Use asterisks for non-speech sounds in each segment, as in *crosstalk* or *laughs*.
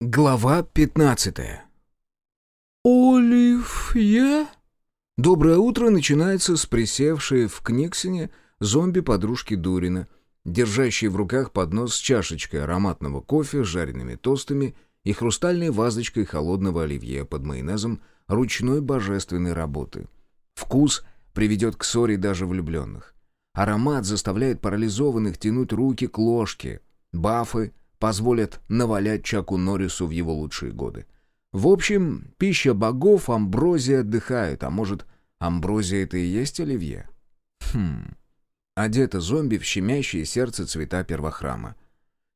Глава 15 «Оливье?» Доброе утро начинается с присевшей в Книксоне зомби-подружки Дурина, держащей в руках поднос с чашечкой ароматного кофе, жареными тостами и хрустальной вазочкой холодного оливье под майонезом ручной божественной работы. Вкус приведет к ссоре даже влюбленных. Аромат заставляет парализованных тянуть руки к ложке. Бафы позволят навалять Чаку Норрису в его лучшие годы. В общем, пища богов, амброзия отдыхает, а может, амброзия это и есть оливье? Хм. Одета зомби в щемящее сердце цвета первохрама.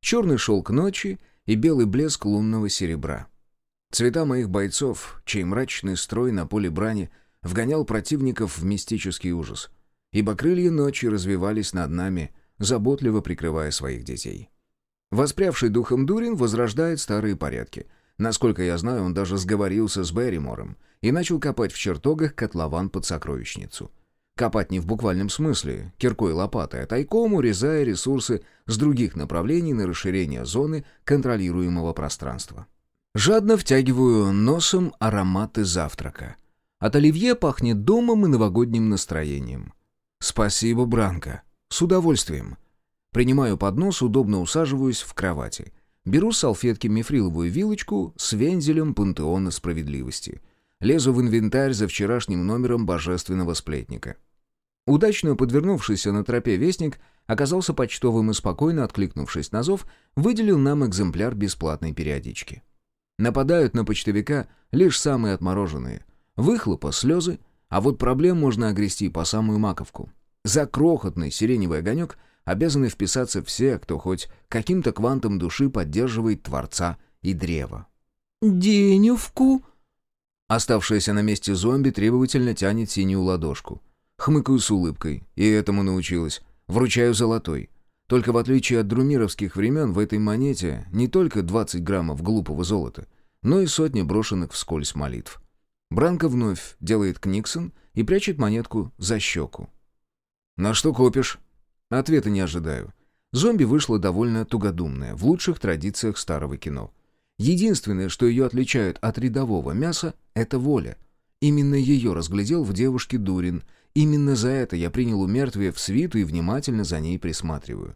Черный шелк ночи и белый блеск лунного серебра. Цвета моих бойцов, чей мрачный строй на поле брани вгонял противников в мистический ужас, ибо крылья ночи развивались над нами, заботливо прикрывая своих детей. Воспрявший духом Дурин возрождает старые порядки. Насколько я знаю, он даже сговорился с Берримором и начал копать в чертогах котлован под сокровищницу. Копать не в буквальном смысле, киркой и лопатой, а тайком урезая ресурсы с других направлений на расширение зоны контролируемого пространства. Жадно втягиваю носом ароматы завтрака. От оливье пахнет домом и новогодним настроением. Спасибо, Бранко. С удовольствием. Принимаю поднос, удобно усаживаюсь в кровати. Беру с салфетки мифриловую вилочку с вензелем пантеона справедливости. Лезу в инвентарь за вчерашним номером божественного сплетника. Удачно подвернувшийся на тропе вестник оказался почтовым и спокойно откликнувшись на зов, выделил нам экземпляр бесплатной периодички. Нападают на почтовика лишь самые отмороженные. Выхлопа, слезы, а вот проблем можно огрести по самую маковку. За крохотный сиреневый огонек — обязаны вписаться все, кто хоть каким-то квантом души поддерживает Творца и Древо. «Деневку?» Оставшаяся на месте зомби требовательно тянет синюю ладошку. Хмыкаю с улыбкой, и этому научилась. Вручаю золотой. Только в отличие от друмировских времен, в этой монете не только 20 граммов глупого золота, но и сотни брошенных вскользь молитв. Бранко вновь делает книксон и прячет монетку за щеку. «На что копишь?» Ответа не ожидаю. Зомби вышла довольно тугодумная, в лучших традициях старого кино. Единственное, что ее отличает от рядового мяса, это воля. Именно ее разглядел в девушке Дурин. Именно за это я принял у мертвия в свиту и внимательно за ней присматриваю.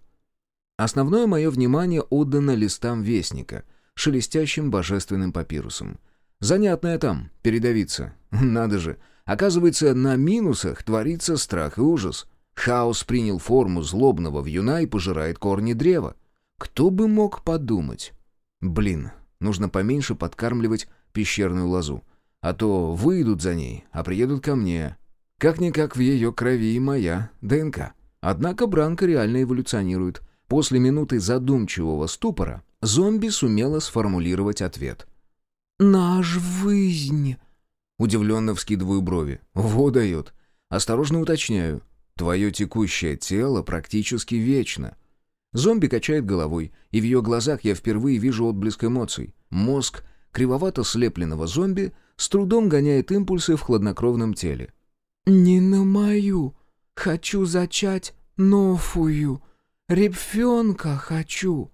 Основное мое внимание отдано листам Вестника, шелестящим божественным папирусом. Занятная там, передовица. *laughs* Надо же, оказывается, на минусах творится страх и ужас. Хаос принял форму злобного вьюна и пожирает корни древа. Кто бы мог подумать? Блин, нужно поменьше подкармливать пещерную лозу. А то выйдут за ней, а приедут ко мне. Как-никак в ее крови и моя ДНК. Однако Бранко реально эволюционирует. После минуты задумчивого ступора зомби сумела сформулировать ответ. «Наш жизнь!» Удивленно вскидываю брови. «Во дает!» Осторожно уточняю. Твое текущее тело практически вечно. Зомби качает головой, и в ее глазах я впервые вижу отблеск эмоций. Мозг кривовато слепленного зомби с трудом гоняет импульсы в хладнокровном теле. «Не на мою. Хочу зачать новую. Ребенка хочу».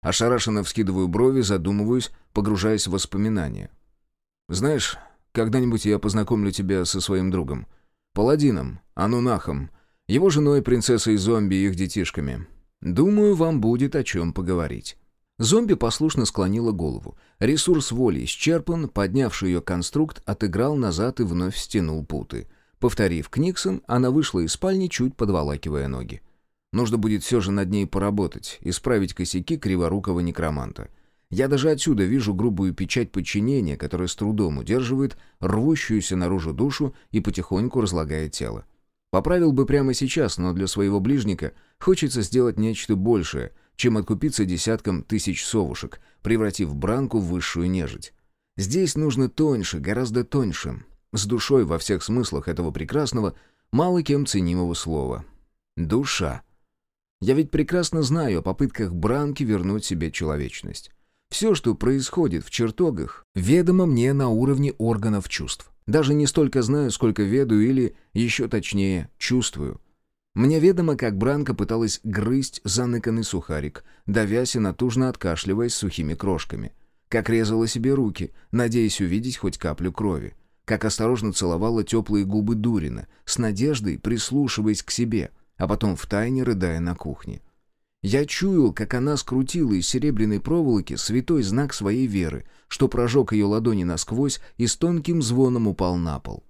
Ошарашенно вскидываю брови, задумываюсь, погружаясь в воспоминания. «Знаешь, когда-нибудь я познакомлю тебя со своим другом. Паладином, Анунахом, его женой, принцессой зомби и их детишками. Думаю, вам будет о чем поговорить». Зомби послушно склонила голову. Ресурс воли исчерпан, поднявший ее конструкт отыграл назад и вновь стянул путы. Повторив Книксон, она вышла из спальни, чуть подволакивая ноги. Нужно будет все же над ней поработать, исправить косяки криворукого некроманта. Я даже отсюда вижу грубую печать подчинения, которая с трудом удерживает рвущуюся наружу душу и потихоньку разлагает тело. Поправил бы прямо сейчас, но для своего ближника хочется сделать нечто большее, чем откупиться десятком тысяч совушек, превратив бранку в высшую нежить. Здесь нужно тоньше, гораздо тоньше, с душой во всех смыслах этого прекрасного, мало кем ценимого слова. Душа. Я ведь прекрасно знаю о попытках Бранки вернуть себе человечность. Все, что происходит в чертогах, ведомо мне на уровне органов чувств. Даже не столько знаю, сколько ведаю или, еще точнее, чувствую. Мне ведомо, как Бранка пыталась грызть заныканный сухарик, давясь и натужно откашливаясь сухими крошками. как резала себе руки, надеясь увидеть хоть каплю крови, как осторожно целовала теплые губы Дурина, с надеждой прислушиваясь к себе, а потом втайне рыдая на кухне. Я чуял, как она скрутила из серебряной проволоки святой знак своей веры, что прожег ее ладони насквозь и с тонким звоном упал на пол.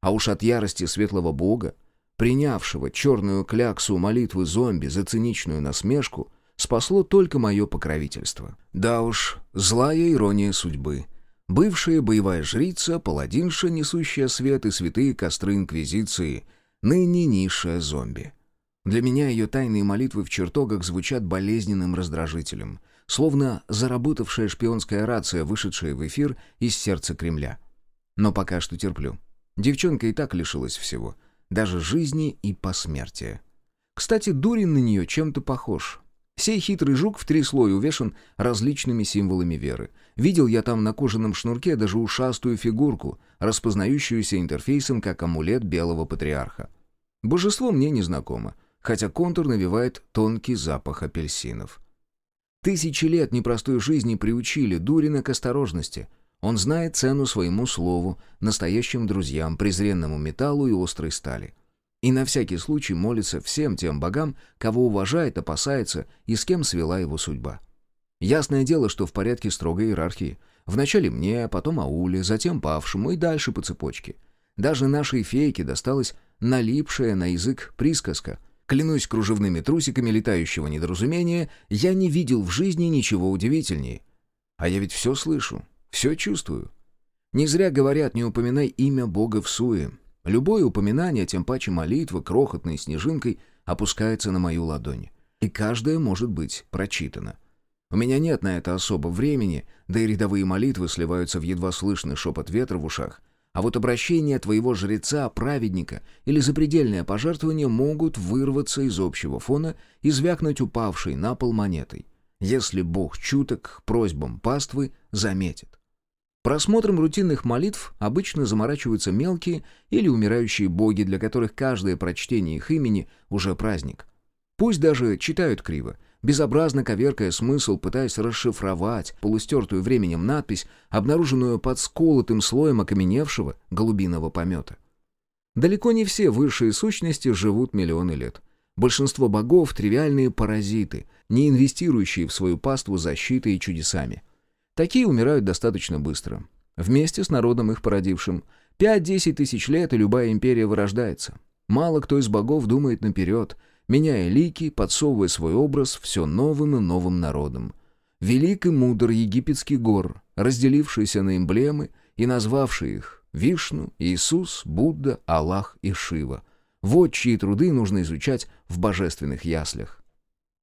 А уж от ярости светлого бога, принявшего черную кляксу молитвы зомби за циничную насмешку, спасло только мое покровительство. Да уж, злая ирония судьбы. Бывшая боевая жрица, паладинша, несущая свет и святые костры Инквизиции, ныне низшая зомби. Для меня ее тайные молитвы в чертогах звучат болезненным раздражителем, словно заработавшая шпионская рация, вышедшая в эфир из сердца Кремля. Но пока что терплю. Девчонка и так лишилась всего, даже жизни и посмертия. Кстати, Дурин на нее чем-то похож. Сей хитрый жук в три слоя увешан различными символами веры. Видел я там на кожаном шнурке даже ушастую фигурку, распознающуюся интерфейсом как амулет белого патриарха. Божество мне не знакомо, хотя контур навевает тонкий запах апельсинов. Тысячи лет непростой жизни приучили Дурина к осторожности — он знает цену своему слову, настоящим друзьям, презренному металлу и острой стали. И на всякий случай молится всем тем богам, кого уважает, опасается и с кем свела его судьба. Ясное дело, что в порядке строгой иерархии. Вначале мне, потом Ауле, затем павшему и дальше по цепочке. Даже нашей фейке досталась налипшая на язык присказка. Клянусь кружевными трусиками летающего недоразумения, я не видел в жизни ничего удивительнее. А я ведь все слышу, все чувствую. Не зря говорят, не упоминай имя Бога в суе. Любое упоминание, тем паче молитва, крохотной снежинкой, опускается на мою ладонь. И каждая может быть прочитана. У меня нет на это особо времени, да и рядовые молитвы сливаются в едва слышный шепот ветра в ушах. А вот обращение твоего жреца, праведника или запредельное пожертвование могут вырваться из общего фона и звякнуть упавшей на пол монетой. Если Бог чуток к просьбам паствы, заметит. Просмотром рутинных молитв обычно заморачиваются мелкие или умирающие боги, для которых каждое прочтение их имени уже праздник. Пусть даже читают криво, безобразно коверкая смысл, пытаясь расшифровать полустертую временем надпись, обнаруженную под сколотым слоем окаменевшего голубиного помета. Далеко не все высшие сущности живут миллионы лет. Большинство богов — тривиальные паразиты, не инвестирующие в свою паству защитой и чудесами — Такие умирают достаточно быстро. Вместе с народом их породившим. 5-10 тысяч лет, и любая империя вырождается. Мало кто из богов думает наперед, меняя лики, подсовывая свой образ все новым и новым народом. Велик и мудр египетский гор, разделившийся на эмблемы и назвавший их Вишну, Иисус, Будда, Аллах и Шива. Вот чьи труды нужно изучать в божественных яслях.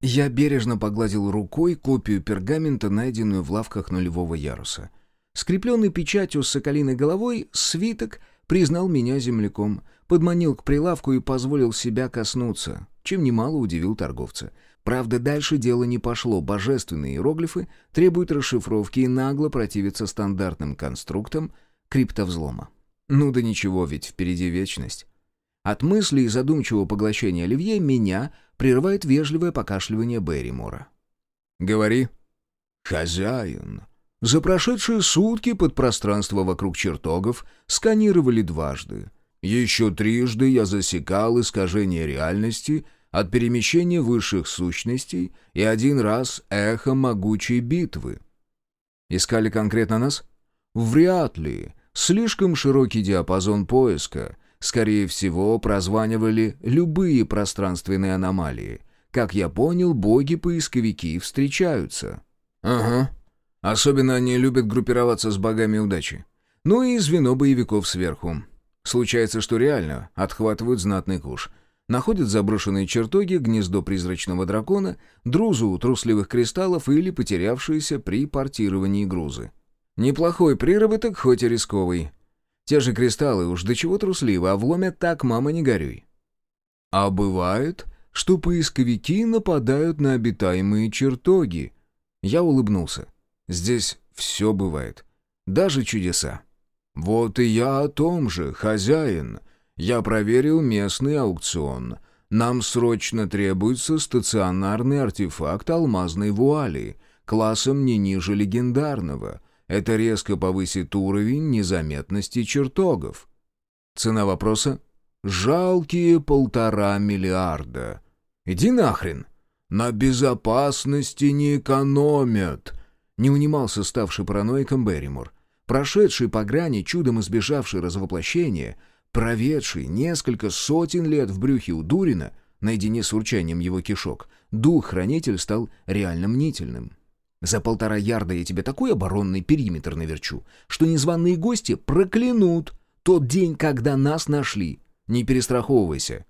Я бережно погладил рукой копию пергамента, найденную в лавках нулевого яруса. Скрепленный печатью с соколиной головой, свиток признал меня земляком, подманил к прилавку и позволил себя коснуться, чем немало удивил торговца. Правда, дальше дело не пошло, божественные иероглифы требуют расшифровки и нагло противятся стандартным конструктам криптовзлома. Ну да ничего, ведь впереди вечность. От мысли и задумчивого поглощения Оливье меня прерывает вежливое покашливание Берримора. «Говори». «Хозяин». За прошедшие сутки подпространство вокруг чертогов сканировали дважды. Еще трижды я засекал искажение реальности от перемещения высших сущностей и один раз эхо могучей битвы. Искали конкретно нас? Вряд ли. Слишком широкий диапазон поиска — Скорее всего, прозванивали любые пространственные аномалии. Как я понял, боги-поисковики встречаются. Ага. Особенно они любят группироваться с богами удачи. Ну и звено боевиков сверху. Случается, что реально отхватывают знатный куш. Находят заброшенные чертоги, гнездо призрачного дракона, друзу трусливых кристаллов или потерявшиеся при портировании грузы. Неплохой приработок, хоть и рисковый. Те же кристаллы уж до чего трусливы, а вломят так, мама, не горюй. А бывает, что поисковики нападают на обитаемые чертоги. Я улыбнулся. Здесь все бывает. Даже чудеса. Вот и я о том же, хозяин. Я проверил местный аукцион. Нам срочно требуется стационарный артефакт алмазной вуали, классом не ниже легендарного — Это резко повысит уровень незаметности чертогов. Цена вопроса — жалкие полтора миллиарда. Иди нахрен. На безопасности не экономят. Не унимался ставший параноиком Берримор. Прошедший по грани, чудом избежавший развоплощения, проведший несколько сотен лет в брюхе у Дурина, наедине с урчанием его кишок, дух-хранитель стал реально мнительным. За полтора ярда я тебе такой оборонный периметр наверчу, что незваные гости проклянут тот день, когда нас нашли. Не перестраховывайся.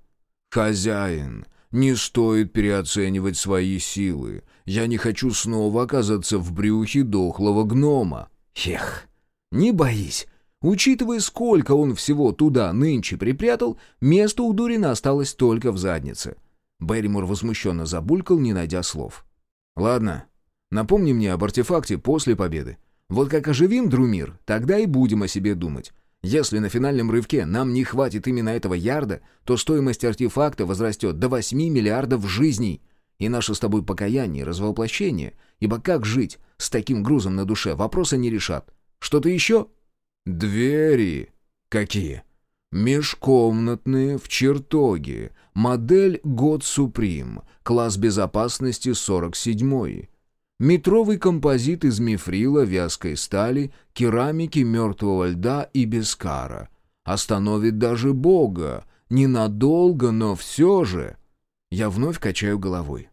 Хозяин, не стоит переоценивать свои силы. Я не хочу снова оказаться в брюхе дохлого гнома. Эх, не боись. Учитывая, сколько он всего туда нынче припрятал, место у Дурина осталось только в заднице. Берримор возмущенно забулькал, не найдя слов. «Ладно, напомни мне об артефакте после победы. Вот как оживим Друмир, тогда и будем о себе думать. Если на финальном рывке нам не хватит именно этого ярда, то стоимость артефакта возрастет до 8 миллиардов жизней. И наше с тобой покаяние и развоплощение, ибо как жить с таким грузом на душе, вопроса не решат. Что-то еще? Двери. Какие? Межкомнатные в чертоге. Модель Год Суприм. Класс безопасности 47. Метровый композит из мифрила, вязкой стали, керамики, мертвого льда и бескара. Остановит даже Бога. Ненадолго, но все же. Я вновь качаю головой.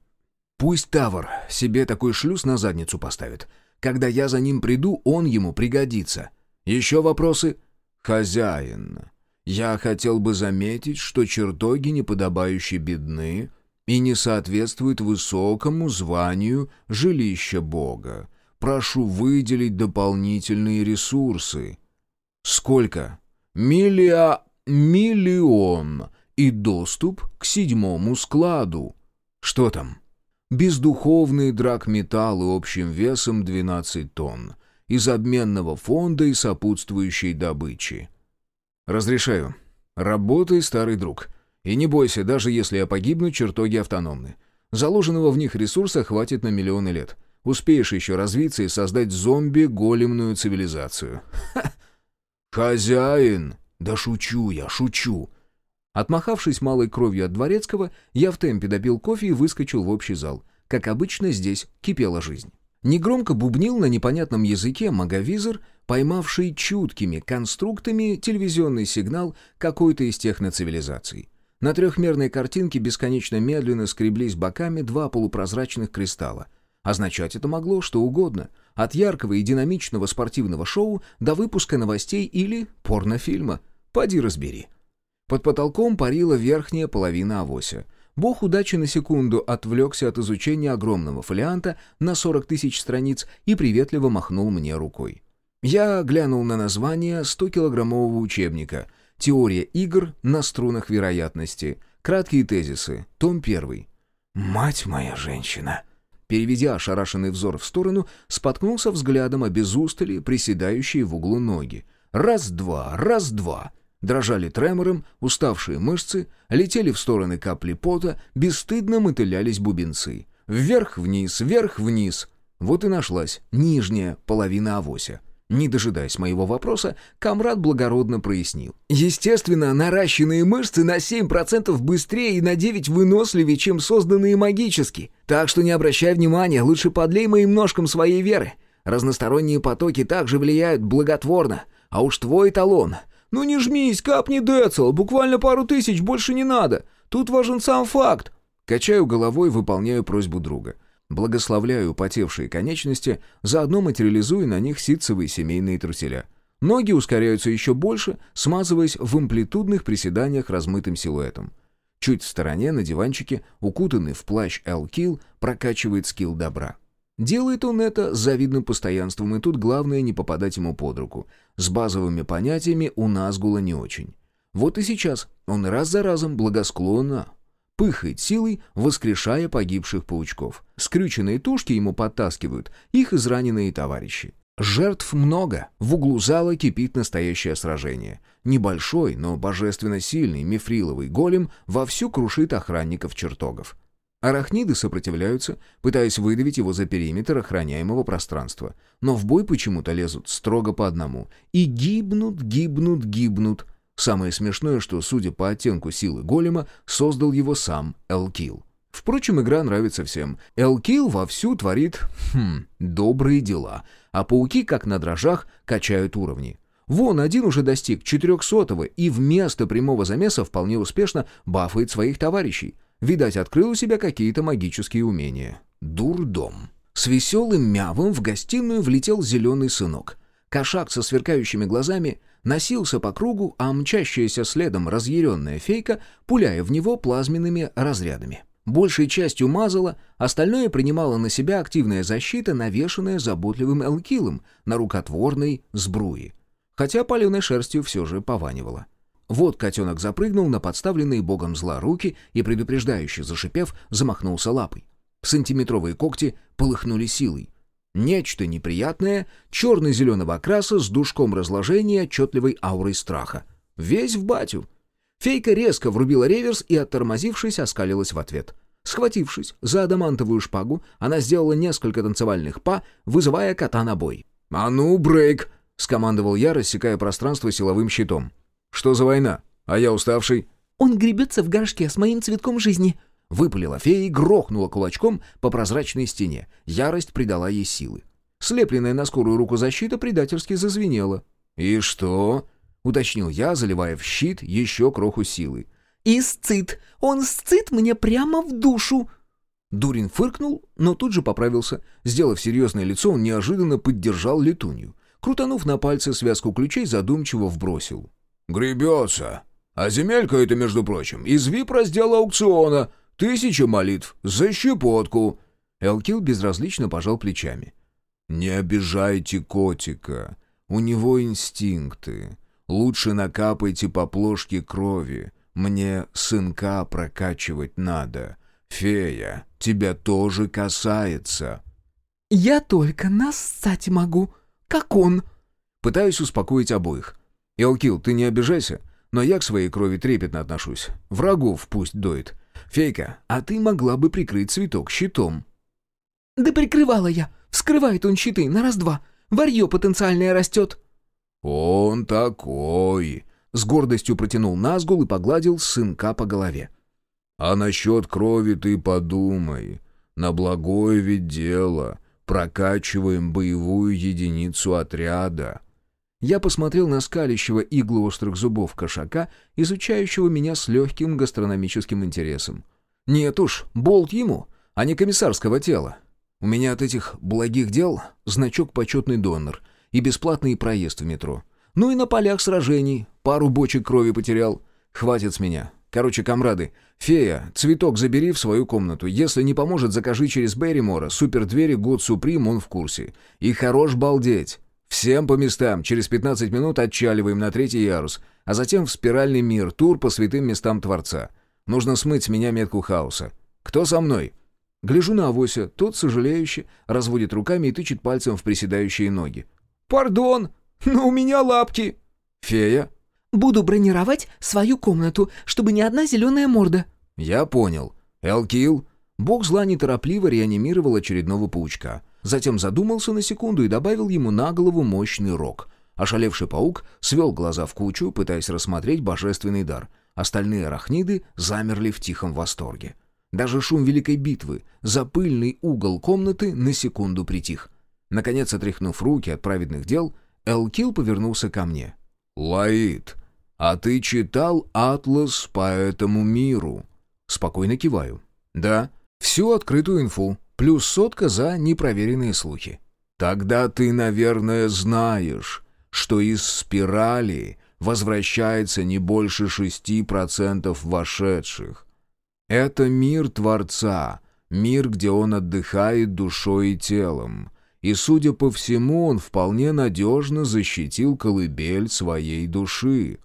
Пусть Тавр себе такой шлюз на задницу поставит. Когда я за ним приду, он ему пригодится. Еще вопросы? Хозяин. Я хотел бы заметить, что чертоги неподобающе бедны, и не соответствует высокому званию жилища Бога. Прошу выделить дополнительные ресурсы. Сколько? Миллиа... Миллион. И доступ к седьмому складу. Что там? Бездуховные драгметаллы общим весом 12 тонн. Из обменного фонда и сопутствующей добычи. Разрешаю. Работай, старый друг. И не бойся, даже если я погибну, чертоги автономны. Заложенного в них ресурса хватит на миллионы лет. Успеешь еще развиться и создать зомби-големную цивилизацию. *laughs* Хозяин! Да шучу я, шучу. Отмахавшись малой кровью от дворецкого, я в темпе допил кофе и выскочил в общий зал. Как обычно, здесь кипела жизнь. Негромко бубнил на непонятном языке маговизор, поймавший чуткими конструктами телевизионный сигнал какой-то из техноцивилизаций. На трехмерной картинке бесконечно медленно скреблись боками два полупрозрачных кристалла. Означать это могло что угодно, от яркого и динамичного спортивного шоу до выпуска новостей или порнофильма. Поди разбери. Под потолком парила верхняя половина авося. Бог удачи на секунду отвлекся от изучения огромного фолианта на 40 тысяч страниц и приветливо махнул мне рукой. Я глянул на название 100-килограммового учебника — Теория игр на струнах вероятности. Краткие тезисы. Том 1. «Мать моя женщина!» Переведя ошарашенный взор в сторону, споткнулся взглядом о без приседающие в углу ноги. Раз-два, раз-два. Дрожали тремором, уставшие мышцы, летели в стороны капли пота, бесстыдно мотылялись бубенцы. Вверх-вниз, вверх-вниз. Вот и нашлась нижняя половина авося. Не дожидаясь моего вопроса, комрад благородно прояснил. Естественно, наращенные мышцы на 7% быстрее и на 9% выносливее, чем созданные магически. Так что не обращай внимания, лучше подлей моим ножкам своей веры. Разносторонние потоки также влияют благотворно. А уж твой талон. Ну не жмись, капни децл, буквально пару тысяч, больше не надо. Тут важен сам факт. Качаю головой, выполняю просьбу друга. Благословляю потевшие конечности, заодно материализуя на них ситцевые семейные труселя. Ноги ускоряются еще больше, смазываясь в амплитудных приседаниях размытым силуэтом. Чуть в стороне, на диванчике, укутанный в плащ Эл-Килл, прокачивает скилл добра. Делает он это с завидным постоянством, и тут главное не попадать ему под руку. С базовыми понятиями у нас гула не очень. Вот и сейчас он раз за разом благосклонно пыхает силой, воскрешая погибших паучков. Скрюченные тушки ему подтаскивают их израненные товарищи. Жертв много, в углу зала кипит настоящее сражение. Небольшой, но божественно сильный мифриловый голем вовсю крушит охранников чертогов. Арахниды сопротивляются, пытаясь выдавить его за периметр охраняемого пространства. Но в бой почему-то лезут строго по одному. И гибнут, гибнут, гибнут. Самое смешное, что, судя по оттенку силы голема, создал его сам Элкил. Впрочем, игра нравится всем. Элкил вовсю творит, хм, добрые дела, а пауки, как на дрожжах, качают уровни. Вон, один уже достиг 400 и вместо прямого замеса вполне успешно бафает своих товарищей. Видать, открыл у себя какие-то магические умения. Дурдом. С веселым мявом в гостиную влетел зеленый сынок. Кошак со сверкающими глазами носился по кругу, а мчащаяся следом разъяренная фейка, пуляя в него плазменными разрядами. Большей частью мазала, остальное принимала на себя активная защита, навешанная заботливым Элкилом на рукотворной сбруи хотя паленой шерстью все же пованивало. Вот котенок запрыгнул на подставленные богом зла руки и, предупреждающе зашипев, замахнулся лапой. Сантиметровые когти полыхнули силой. Нечто неприятное, черно-зеленого окраса с душком разложения отчетливой аурой страха. Весь в батю. Фейка резко врубила реверс и, оттормозившись, оскалилась в ответ. Схватившись за адамантовую шпагу, она сделала несколько танцевальных па, вызывая кота на бой. «А ну, брейк!» — скомандовал я, рассекая пространство силовым щитом. «Что за война? А я уставший». «Он гребется в горшке с моим цветком жизни», — выпалила фея и грохнула кулачком по прозрачной стене. Ярость придала ей силы. Слепленная на скорую руку защита предательски зазвенела. «И что?» — уточнил я, заливая в щит еще кроху силы. «Исцит! Он сцит мне прямо в душу!» Дурин фыркнул, но тут же поправился. Сделав серьезное лицо, он неожиданно поддержал летунью. Крутанув на пальце связку ключей, задумчиво вбросил. «Гребется. А земелька это, между прочим, из вип-раздела аукциона. Тысяча молитв. За щепотку». Элкил безразлично пожал плечами. «Не обижайте котика. У него инстинкты. Лучше накапайте по плошке крови. Мне сынка прокачивать надо. Фея, тебя тоже касается». «Я только нассать могу», как он?» Пытаюсь успокоить обоих. «Элкил, ты не обижайся, но я к своей крови трепетно отношусь. Врагов пусть доит. Фейка, а ты могла бы прикрыть цветок щитом». «Да прикрывала я. Вскрывает он щиты на раз-два. Варье потенциальное растет». «Он такой!» — с гордостью протянул Назгул и погладил сынка по голове. «А насчет крови ты подумай. На благое ведь дело. Прокачиваем боевую единицу отряда». Я посмотрел на скалящего иглу острых зубов кошака, изучающего меня с легким гастрономическим интересом. «Нет уж, болт ему, а не комиссарского тела. У меня от этих благих дел значок «Почетный донор» и бесплатный проезд в метро. Ну и на полях сражений пару бочек крови потерял. Хватит с меня. Короче, комрады, фея, цветок забери в свою комнату. Если не поможет, закажи через Берримора. Супердвери Гуд Суприм, он в курсе. И хорош балдеть. Всем по местам. Через 15 минут отчаливаем на третий ярус. А затем в спиральный мир, тур по святым местам Творца. Нужно смыть с меня метку хаоса. Кто со мной? Гляжу на авося. Тот, сожалеюще, разводит руками и тычет пальцем в приседающие ноги. «Пардон, но у меня лапки!» «Фея, Буду бронировать свою комнату, чтобы ни одна зеленая морда». «Я понял. Элкил». Бог зла неторопливо реанимировал очередного паучка. Затем задумался на секунду и добавил ему на голову мощный рог. Ошалевший паук свел глаза в кучу, пытаясь рассмотреть божественный дар. Остальные арахниды замерли в тихом восторге. Даже шум великой битвы, за пыльный угол комнаты на секунду притих. Наконец, отряхнув руки от праведных дел, Элкил повернулся ко мне. «Лаид, «А ты читал «Атлас по этому миру»?» Спокойно киваю. «Да, всю открытую инфу, плюс сотка за непроверенные слухи». «Тогда ты, наверное, знаешь, что из спирали возвращается не больше шести процентов вошедших. Это мир Творца, мир, где он отдыхает душой и телом». И, судя по всему, он вполне надежно защитил колыбель своей души.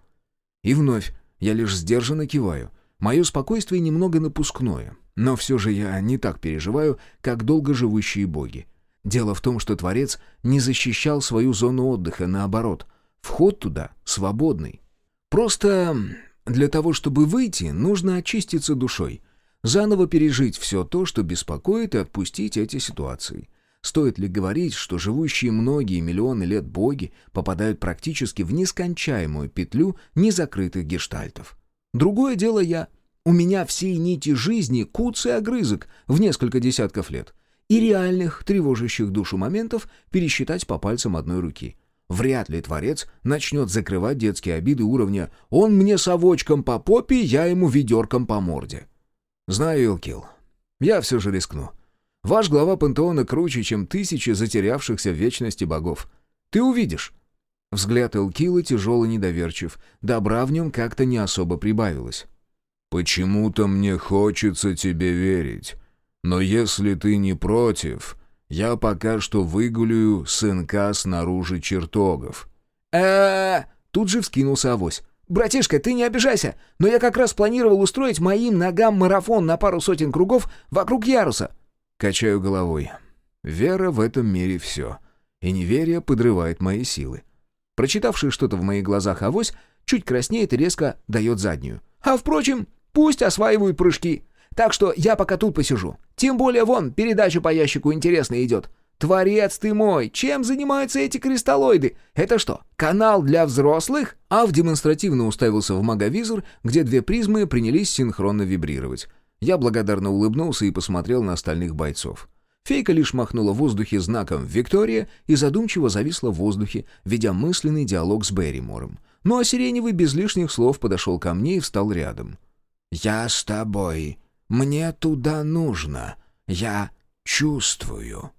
И вновь я лишь сдержанно киваю. Мое спокойствие немного напускное, но все же я не так переживаю, как долгоживущие боги. Дело в том, что Творец не защищал свою зону отдыха, наоборот. Вход туда свободный. Просто для того, чтобы выйти, нужно очиститься душой. заново пережить все то, что беспокоит, и отпустить эти ситуации. Стоит ли говорить, что живущие многие миллионы лет боги попадают практически в нескончаемую петлю незакрытых гештальтов? Другое дело я. У меня все нити жизни куц и огрызок в несколько десятков лет. И реальных, тревожащих душу моментов пересчитать по пальцам одной руки. Вряд ли Творец начнет закрывать детские обиды уровня «он мне совочком по попе, я ему ведерком по морде». Знаю, Илкил, я все же рискну. Ваш глава пантеона круче, чем тысячи затерявшихся в вечности богов. Ты увидишь». Взгляд Элкила тяжело недоверчив. Добра в нем как-то не особо прибавилось. «Почему-то мне хочется тебе верить. Но если ты не против, я пока что выгуляю сынка снаружи чертогов». э Тут же вскинулся авось. «Братишка, ты не обижайся, но я как раз планировал устроить моим ногам марафон на пару сотен кругов вокруг яруса. Качаю головой. Вера в этом мире все. И неверие подрывает мои силы. Прочитавший что-то в моих глазах авось, чуть краснеет и резко дает заднюю. А впрочем, пусть осваивают прыжки. Так что я пока тут посижу. Тем более вон, передача по ящику интересно идет. Творец ты мой, чем занимаются эти кристаллоиды? Это что, канал для взрослых? Ав демонстративно уставился в маговизор, где две призмы принялись синхронно вибрировать. Я благодарно улыбнулся и посмотрел на остальных бойцов. Фейка лишь махнула в воздухе знаком «Виктория» и задумчиво зависла в воздухе, ведя мысленный диалог с Берримором. Ну а Сиреневый без лишних слов подошел ко мне и встал рядом. «Я с тобой. Мне туда нужно. Я чувствую».